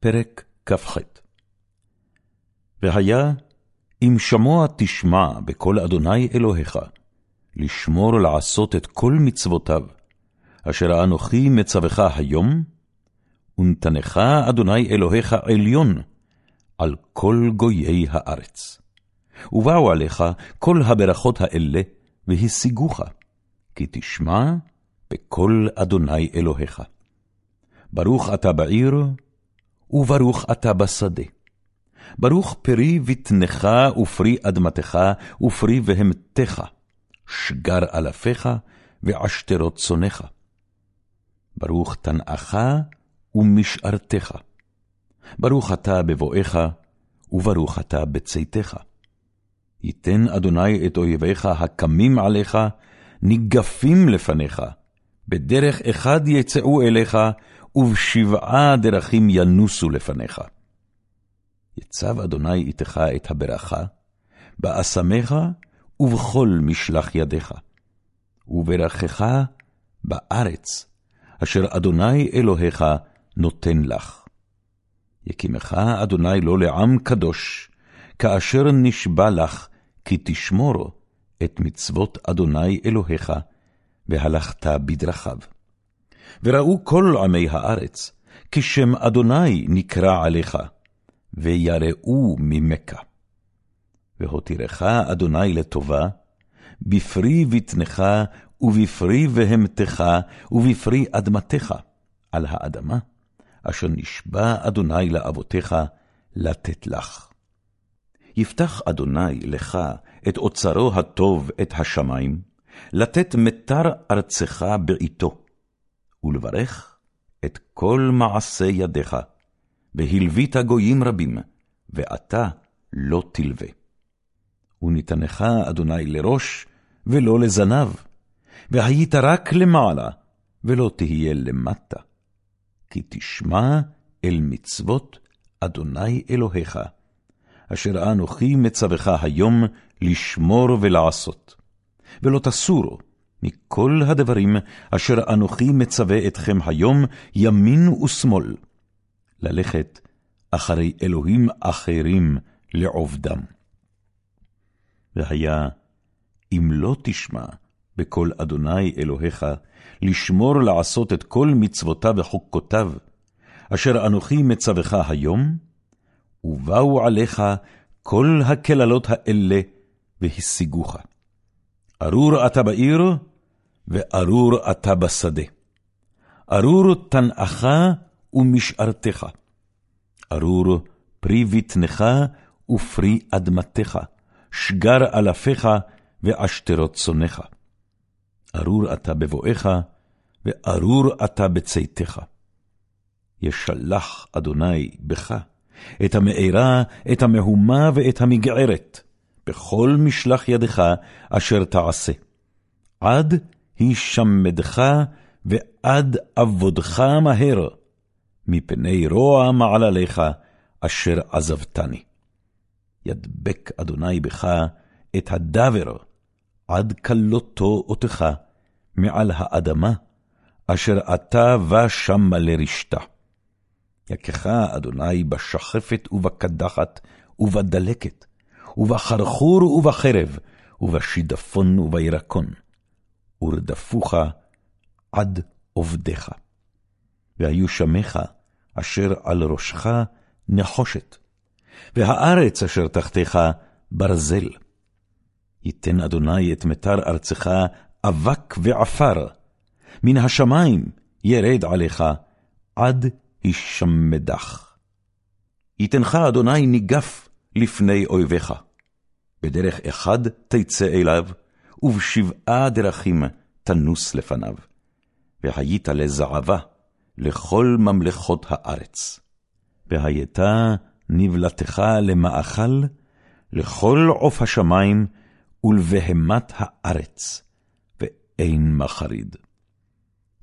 פרק כ"ח והיה, אם שמוע תשמע בקול אדוני אלוהיך, לשמור לעשות את כל מצוותיו, אשר אנוכי מצווך היום, ונתנך אדוני אלוהיך עליון על כל גויי הארץ. ובאו עליך כל הברכות האלה, והשיגוך, כי תשמע בקול אדוני אלוהיך. ברוך אתה בעיר, וברוך אתה בשדה. ברוך פרי בטנך ופרי אדמתך ופרי בהמתך, שגר אלפיך ועשתרות צונך. ברוך תנאך ומשארתך. ברוך אתה בבואך, וברוך אתה בצאתך. ייתן אדוני את אויביך הקמים עליך, ניגפים לפניך, בדרך אחד יצאו אליך, ובשבעה דרכים ינוסו לפניך. יצב אדוני איתך את הברכה, באסמך ובכל משלח ידיך, וברכך בארץ, אשר אדוני אלוהיך נותן לך. יקימך אדוני לא לעם קדוש, כאשר נשבע לך, כי תשמור את מצוות אדוני אלוהיך, והלכת בדרכיו. וראו כל עמי הארץ, כי שם אדוני נקרא עליך, ויראו ממכה. והותירך אדוני לטובה, בפרי בטנך, ובפרי בהמתך, ובפרי אדמתך, על האדמה, אשר נשבע אדוני לאבותיך לתת לך. יפתח אדוני לך את אוצרו הטוב את השמים, לתת מטר ארצך בעתו, ולברך את כל מעשה ידיך, והלווית גויים רבים, ואתה לא תלווה. וניתנך, אדוני, לראש, ולא לזנב, והיית רק למעלה, ולא תהיה למטה. כי תשמע אל מצוות אדוני אלוהיך, אשר אנוכי מצווך היום לשמור ולעשות. ולא תסורו מכל הדברים אשר אנוכי מצווה אתכם היום, ימין ושמאל, ללכת אחרי אלוהים אחרים לעובדם. והיה, אם לא תשמע בקול אדוני אלוהיך, לשמור לעשות את כל מצוותיו וחוקותיו, אשר אנוכי מצווך היום, ובאו עליך כל הקללות האלה והשיגוך. ארור אתה בעיר, וארור אתה בשדה. ארור תנאך ומשארתך. ארור פרי בטנך ופרי אדמתך, שגר אלפיך ועשתרות צונך. ארור אתה בבואך, וארור אתה בצאתך. ישלח אדוני בך את המארה, את המהומה ואת המגערת, בכל משלח ידך אשר תעשה. עד הישמדך ועד עבודך מהר, מפני רוע מעלליך אשר עזבתני. ידבק אדוני בך את הדבר, עד כלותו אותך מעל האדמה, אשר אתה בא שמה לרשתה. יכך אדוני בשחפת ובקדחת ובדלקת, ובחרחור ובחרב, ובשידפון ובירקון, ורדפוך עד עובדיך. והיו שמך אשר על ראשך נחושת, והארץ אשר תחתיך ברזל. ייתן אדוני את מטר ארצך אבק ועפר, מן השמיים ירד עליך עד הישמדך. ייתנך אדוני ניגף לפני אויביך. בדרך אחד תצא אליו, ובשבעה דרכים תנוס לפניו. והיית לזעבה לכל ממלכות הארץ. והייתה נבלתך למאכל לכל עוף השמים ולבהמת הארץ, ואין מחריד.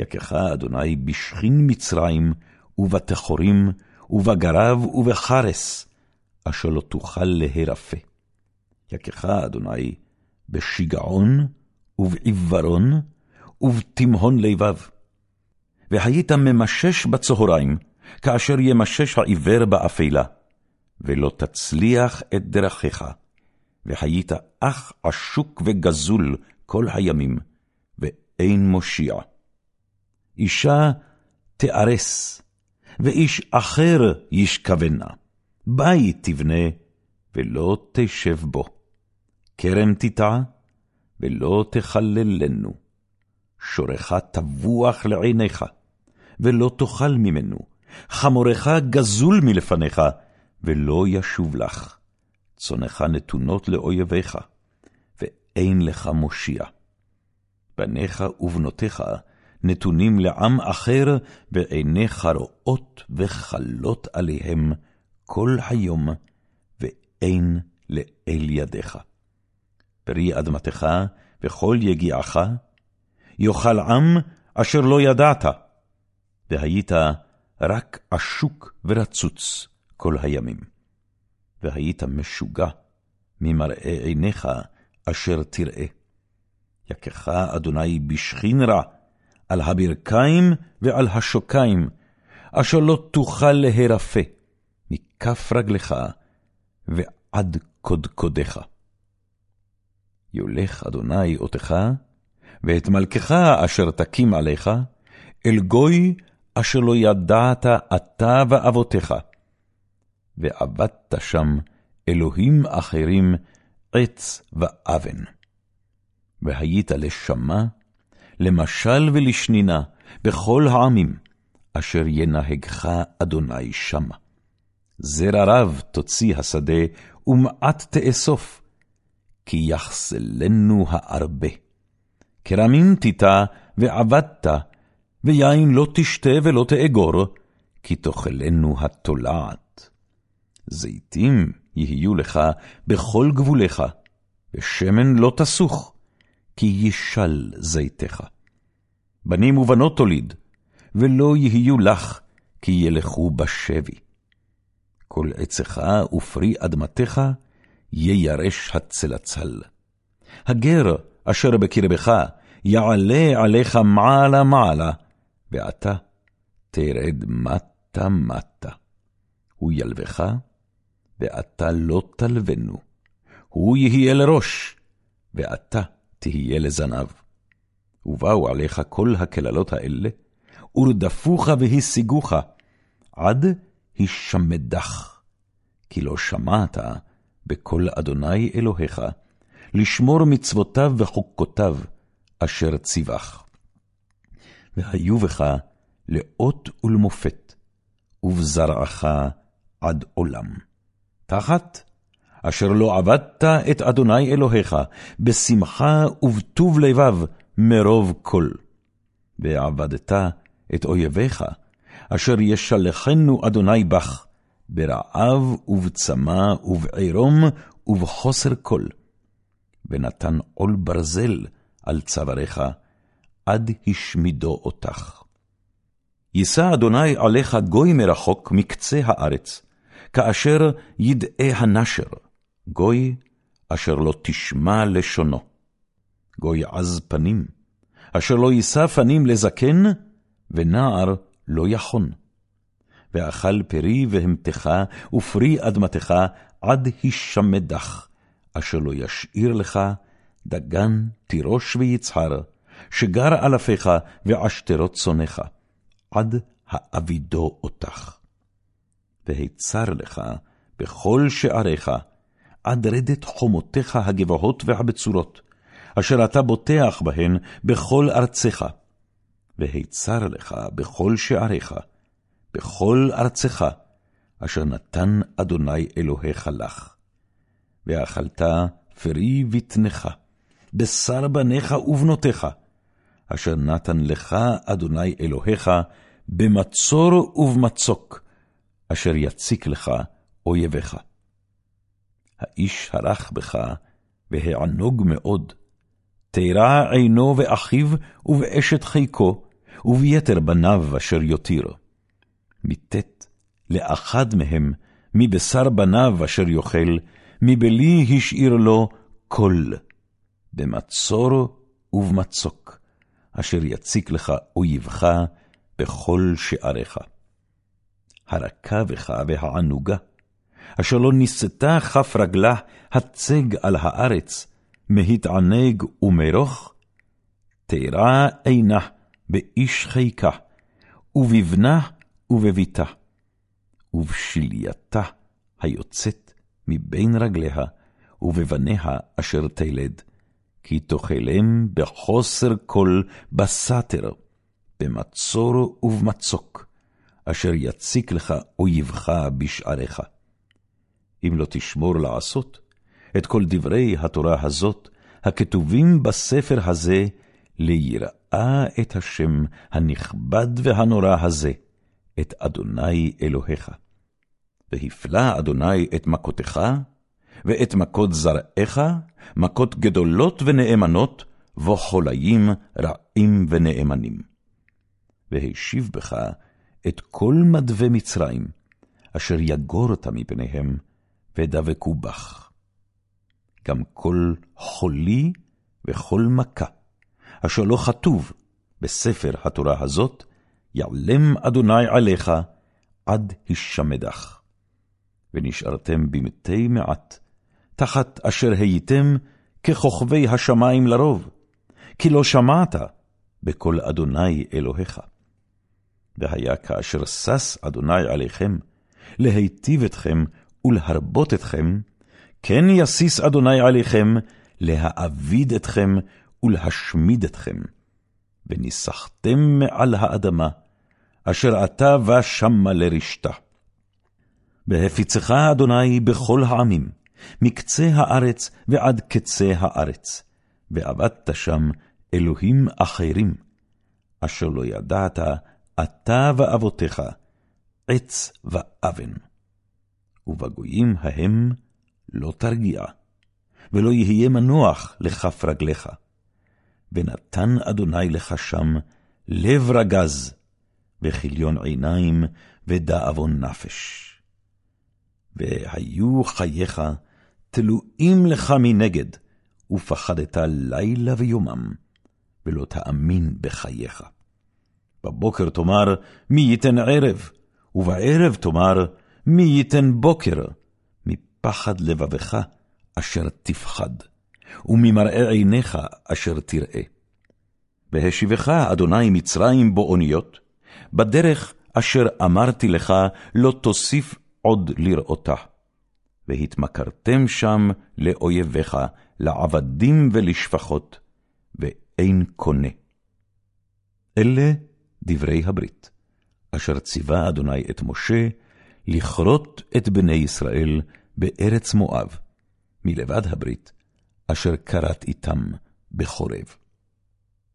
יכך אדוני בשכין מצרים, ובתחורים, ובגרב, ובחרס, אשר לא תוכל להירפא. יכך אדוני בשיגעון, ובעיוורון, ובתימהון לבב. והיית ממשש בצהריים, כאשר ימשש העיוור באפלה, ולא תצליח את דרכיך, והיית אח עשוק וגזול כל הימים, ואין מושיע. אישה תארס, ואיש אחר ישכבנה, בית תבנה, ולא תשב בו. כרם תיטע, ולא תחללנו. שורך טבוח לעיניך, ולא תאכל ממנו. חמורך גזול מלפניך, ולא ישוב לך. צונך נתונות לאויביך, ואין לך מושיע. בניך ובנותיך נתונים לעם אחר, ועיניך רואות וחלות עליהם כל היום, ואין לאל ידיך. פרי אדמתך וכל יגיעך, יאכל עם אשר לא ידעת, והיית רק עשוק ורצוץ כל הימים. והיית משוגע ממראה עיניך אשר תראה. יכך אדוני בשכין רע, על הברכיים ועל השוקיים, אשר לא תוכל להרפא, מכף רגלך ועד קודקודיך. יולך אדוני אותך, ואת מלכך אשר תקים עליך, אל גוי אשר לא ידעת אתה ואבותיך, ועבדת שם אלוהים אחרים עץ ואבן. והיית לשמה, למשל ולשנינה, בכל העמים, אשר ינהגך אדוני שמה. זרע רב תוציא השדה, ומעט תאסוף, כי יחסלנו הארבה. כרמים תיטע, ועבדת, ויין לא תשתה ולא תאגור, כי תאכלנו התולעת. זיתים יהיו לך בכל גבוליך, ושמן לא תסוך, כי ישל זיתך. בנים ובנות תוליד, ולא יהיו לך, כי ילכו בשבי. כל עצך ופרי אדמתך, יירש הצלצל. הגר אשר בקרבך, יעלה עליך מעלה מעלה, ואתה תרד מטה מטה. הוא ילבך, ואתה לא תלבנו. הוא יהיה לראש, ואתה תהיה לזנב. ובאו עליך כל הקללות האלה, ורדפוך והשיגוך, עד הישמדך, כי לא שמעת בקול אדוני אלוהיך, לשמור מצוותיו וחוקותיו, אשר ציווך. והיו בך לאות ולמופת, ובזרעך עד עולם. תחת אשר לא עבדת את אדוני אלוהיך, בשמחה ובטוב לבב מרוב כל. ועבדת את אויביך, אשר ישלחנו אדוני בך, ברעב ובצמא ובעירום ובחוסר כל. ונתן עול ברזל על צוואריך, עד השמידו אותך. יישא אדוני עליך גוי מרחוק מקצה הארץ, כאשר ידעה הנשר, גוי אשר לא תשמע לשונו. גוי עז פנים, אשר לא יישא פנים לזקן, ונער לא יחון. ואכל פרי בהמתך, ופרי אדמתך, עד הישמדך, אשר לא ישאיר לך דגן, תירוש ויצהר, שגר אלפיך ועשתרות צונך, עד האבידו אותך. והצר לך בכל שעריך, עד רדת חומותיך הגבוהות והבצורות, אשר אתה בוטח בהן בכל ארצך. והצר לך בכל שעריך, בכל ארצך, אשר נתן אדוני אלוהיך לך. ואכלת פרי בטנך, בשר בניך ובנותיך, אשר נתן לך אדוני אלוהיך, במצור ובמצוק, אשר יציק לך אויביך. האיש הרך בך, והענוג מאוד, תרע עינו ואחיו, ובאשת חיקו, וביתר בניו אשר יותיר. מיתת לאחד מהם, מבשר בניו אשר יאכל, מבלי השאיר לו קול, במצור ובמצוק, אשר יציק לך אויבך בכל שעריך. הרכה בך והענוגה, אשר לא נישתה כף רגלה הצג על הארץ, מהתענג ומרוך, תארה עינה באיש חיקה, ובבנה ובביתה, ובשלייתה היוצאת מבין רגליה, ובבניה אשר תלד, כי תאכלם בחוסר כל בסתר, במצור ובמצוק, אשר יציק לך אויבך בשעריך. אם לא תשמור לעשות את כל דברי התורה הזאת, הכתובים בספר הזה, ליראה את השם הנכבד והנורא הזה, את אדוני אלוהיך. והפלה אדוני את מכותיך, ואת מכות זרעיך, מכות גדולות ונאמנות, וחוליים רעים ונאמנים. והשיב בך את כל מדווה מצרים, אשר יגורת מפניהם, ודבקו בך. גם כל חולי וכל מכה, אשר לא כתוב בספר התורה הזאת, יעלם אדוני עליך עד הישמדך. ונשארתם במתי מעט, תחת אשר הייתם ככוכבי השמים לרוב, כי לא שמעת בקול אדוני אלוהיך. והיה כאשר שש אדוני עליכם, להיטיב אתכם ולהרבות אתכם, כן יסיס אדוני עליכם, להאביד אתכם ולהשמיד אתכם. וניסחתם מעל האדמה, אשר אתה בא שמה לרשתה. והפיצך אדוני בכל העמים, מקצה הארץ ועד קצה הארץ, ועבדת שם אלוהים אחרים, אשר לא ידעת אתה ואבותיך, עץ ואבן. ובגויים ההם לא תרגיע, ולא יהיה מנוח לכף רגליך. ונתן אדוני לך שם לב רגז, וכיליון עיניים ודאבון נפש. והיו חייך תלויים לך מנגד, ופחדת לילה ויומם, ולא תאמין בחייך. בבוקר תאמר, מי ייתן ערב? ובערב תאמר, מי ייתן בוקר? מפחד לבבך אשר תפחד, וממראה עיניך אשר תראה. והשיבך אדוני מצרים באוניות, בדרך אשר אמרתי לך לא תוסיף עוד לראותה. והתמכרתם שם לאויביך, לעבדים ולשפחות, ואין קונה. אלה דברי הברית, אשר ציווה אדוני את משה, לכרות את בני ישראל בארץ מואב, מלבד הברית, אשר כרת איתם בחורב.